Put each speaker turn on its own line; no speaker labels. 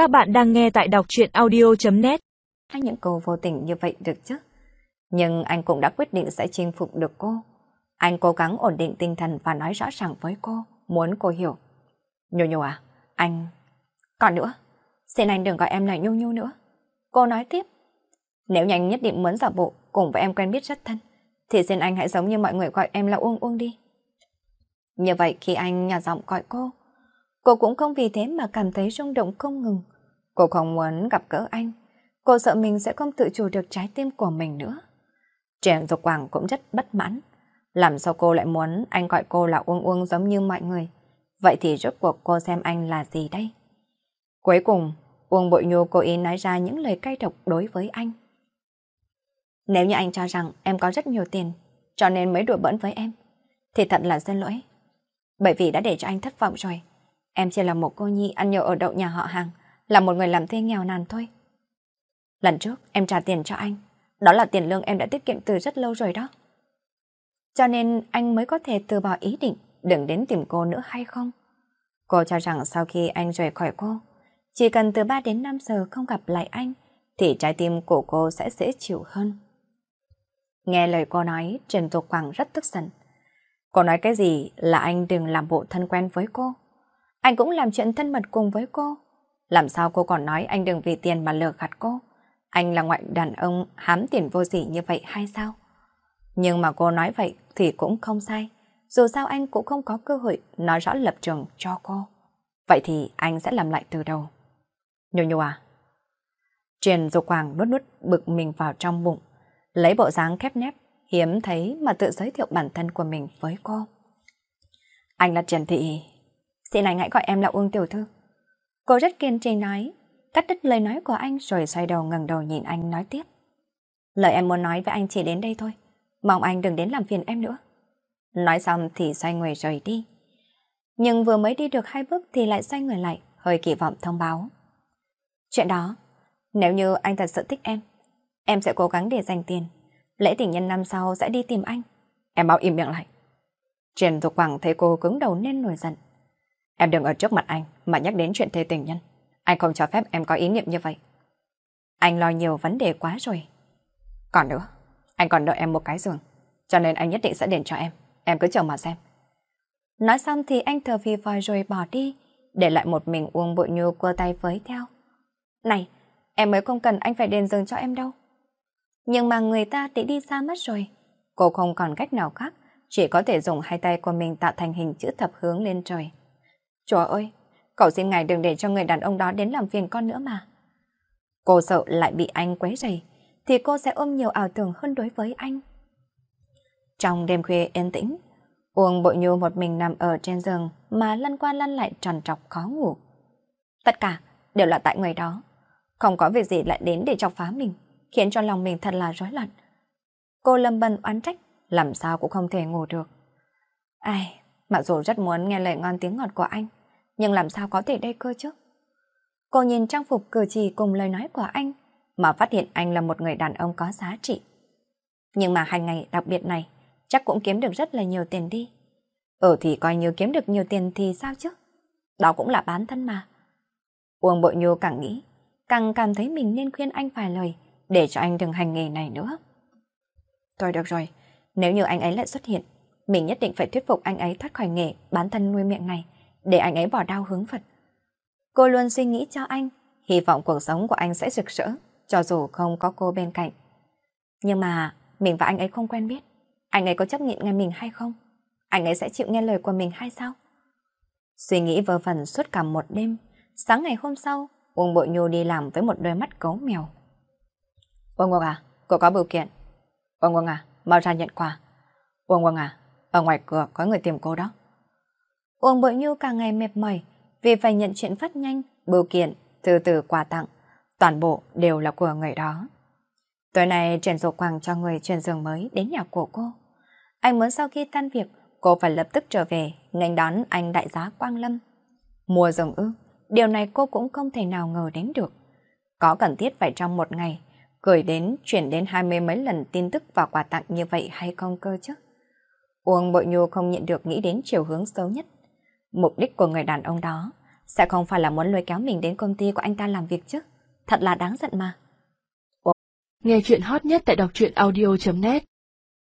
Các bạn đang nghe tại đọc truyện audio.net
Hay những câu vô tình như vậy được chứ? Nhưng anh cũng đã quyết định sẽ chinh phục được cô. Anh cố gắng ổn định tinh thần và nói rõ ràng với cô, muốn cô hiểu. Nhô nhô à, anh... Còn nữa, xin anh đừng gọi em là nhô nhô nữa. Cô nói tiếp. Nếu nhanh nhất định muốn giả bộ cùng với em quen biết rất thân, thì xin anh hãy giống như mọi người gọi em là Uông Uông đi. Như vậy khi anh nhà giọng gọi cô, cô cũng không vì thế mà cảm thấy rung động không ngừng. Cô không muốn gặp gỡ anh. Cô sợ mình sẽ không tự chủ được trái tim của mình nữa. Trần Dục Quảng cũng rất bất mãn. Làm sao cô lại muốn anh gọi cô là Uông Uông giống như mọi người? Vậy thì rốt cuộc cô xem anh là gì đây? Cuối cùng, Uông Bội Nhu cố ý nói ra những lời cay độc đối với anh. Nếu như anh cho rằng em có rất nhiều tiền, cho nên mới đùa bỡn với em, thì thật là xin lỗi. Bởi vì đã để cho anh thất vọng rồi. Em chỉ là một cô nhi ăn nhậu ở đậu nhà họ hàng, là một người làm thuê nghèo nàn thôi. Lần trước em trả tiền cho anh, đó là tiền lương em đã tiết kiệm từ rất lâu rồi đó. Cho nên anh mới có thể từ bỏ ý định đừng đến tìm cô nữa hay không? Cô cho rằng sau khi anh rời khỏi cô, chỉ cần từ 3 đến 5 giờ không gặp lại anh, thì trái tim của cô sẽ dễ chịu hơn. Nghe lời cô nói, Trần Tục Quảng rất tức giận. Cô nói cái gì là anh đừng làm bộ thân quen với cô. Anh cũng làm chuyện thân mật cùng với cô. Làm sao cô còn nói anh đừng vì tiền mà lừa gạt cô? Anh là ngoại đàn ông hám tiền vô sỉ như vậy hay sao? Nhưng mà cô nói vậy thì cũng không sai. Dù sao anh cũng không có cơ hội nói rõ lập trường cho cô. Vậy thì anh sẽ làm lại từ đầu. Nhô nhô à? Truyền dục quảng nuốt nuốt bực mình vào trong bụng. Lấy bộ dáng khép nép, hiếm thấy mà tự giới thiệu bản thân của mình với cô. Anh là Trần Thị. Xin anh hãy gọi em là Uông Tiểu Thư. Cô rất kiên trì nói, cắt đứt lời nói của anh rồi xoay đầu ngẩng đầu nhìn anh nói tiếp. Lời em muốn nói với anh chỉ đến đây thôi, mong anh đừng đến làm phiền em nữa. Nói xong thì xoay người rời đi. Nhưng vừa mới đi được hai bước thì lại xoay người lại, hơi kỳ vọng thông báo. Chuyện đó, nếu như anh thật sự thích em, em sẽ cố gắng để dành tiền. Lễ tình nhân năm sau sẽ đi tìm anh. Em bảo im miệng lại. Trần Dục Quảng thấy cô cứng đầu nên nổi giận. Em đừng ở trước mặt anh mà nhắc đến chuyện thê tình nhân. Anh không cho phép em có ý niệm như vậy. Anh lo nhiều vấn đề quá rồi. Còn nữa, anh còn đợi em một cái giường. Cho nên anh nhất định sẽ đền cho em. Em cứ chờ mà xem. Nói xong thì anh thở phì vòi rồi bỏ đi, để lại một mình Uông Bội Nhu cua tay với theo. Này, em mới không cần anh phải đền giường cho em đâu. Nhưng mà người ta đã đi xa mất rồi. Cô không còn cách nào khác, chỉ có thể dùng hai tay của mình tạo thành hình chữ thập hướng lên trời. Chúa ơi, cậu xin ngài đừng để cho người đàn ông đó đến làm phiền con nữa mà. Cô sợ lại bị anh quấy rầy, thì cô sẽ ôm nhiều ảo tưởng hơn đối với anh. Trong đêm khuya yên tĩnh, Uông Bội Nhu một mình nằm ở trên giường mà lăn qua lăn lại tròn trọc khó ngủ. Tất cả đều là tại người đó. Không có việc gì lại đến để chọc phá mình, khiến cho lòng mình thật là rối loạn. Cô lâm bần oán trách, làm sao cũng không thể ngủ được. Ai, mặc dù rất muốn nghe lời ngon tiếng ngọt của anh, nhưng làm sao có thể đây cơ chứ? Cô nhìn trang phục cử chỉ cùng lời nói của anh, mà phát hiện anh là một người đàn ông có giá trị. Nhưng mà hai ngày đặc biệt này, chắc cũng kiếm được rất là nhiều tiền đi. ở thì coi như kiếm được nhiều tiền thì sao chứ? Đó cũng là bán thân mà. Uông Bội Nhu càng nghĩ, càng cảm thấy mình nên khuyên anh vài lời để cho anh đừng hành nghề này nữa. Thôi được rồi, nếu như anh ấy lại xuất hiện, mình nhất định phải thuyết phục anh ấy thoát khỏi nghề bán thân nuôi miệng này để anh ấy bỏ đau hướng Phật. Cô luôn suy nghĩ cho anh, hy vọng cuộc sống của anh sẽ rực rỡ, cho dù không có cô bên cạnh. Nhưng mà mình và anh ấy không quen biết. Anh ấy có chấp nhận nghe mình hay không? Anh ấy sẽ chịu nghe lời của mình hay sao? Suy nghĩ vơ vẩn suốt cả một đêm. Sáng ngày hôm sau, Uông Bội Nhu đi làm với một đôi mắt cấu mèo. Uông Uông à, cô có bưu kiện. Uông Uông à, mau ra nhận quà. Uông Uông à, ở ngoài cửa có người tìm cô đó. Uông Bội Nhu càng ngày mệt mỏi vì phải nhận chuyện phát nhanh, bưu kiện, từ từ quà tặng. Toàn bộ đều là của người đó. Tối nay chuyển Dục quàng cho người chuyển giường mới đến nhà của cô. Anh muốn sau khi tan việc, cô phải lập tức trở về, nghênh đón anh đại giá Quang Lâm. Mùa rồng ư, điều này cô cũng không thể nào ngờ đến được. Có cần thiết phải trong một ngày, gửi đến, chuyển đến hai mươi mấy lần tin tức và quà tặng như vậy hay không cơ chứ? Uông Bội Nhu không nhận được nghĩ đến chiều hướng xấu nhất. Mục đích của người đàn ông đó sẽ không phải là muốn lôi kéo mình đến công ty của anh ta làm việc chứ. Thật là đáng giận mà.
Nghe chuyện hot nhất tại đọc truyện audio.net